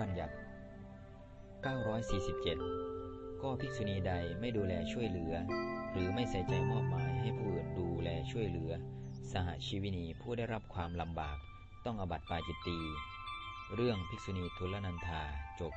บัญญัติ 947 ก็ภิกษุณีใดไม่ดูแลช่วยเหลือ หรือไม่ใส่ใจมอบหมายให้ผู้อื่นดูแลช่วยเหลือ สหชีวินีผู้ได้รับความลำบากต้องอบัติปาจิตตี เรื่องภิกษุณีทุลนันธาจบ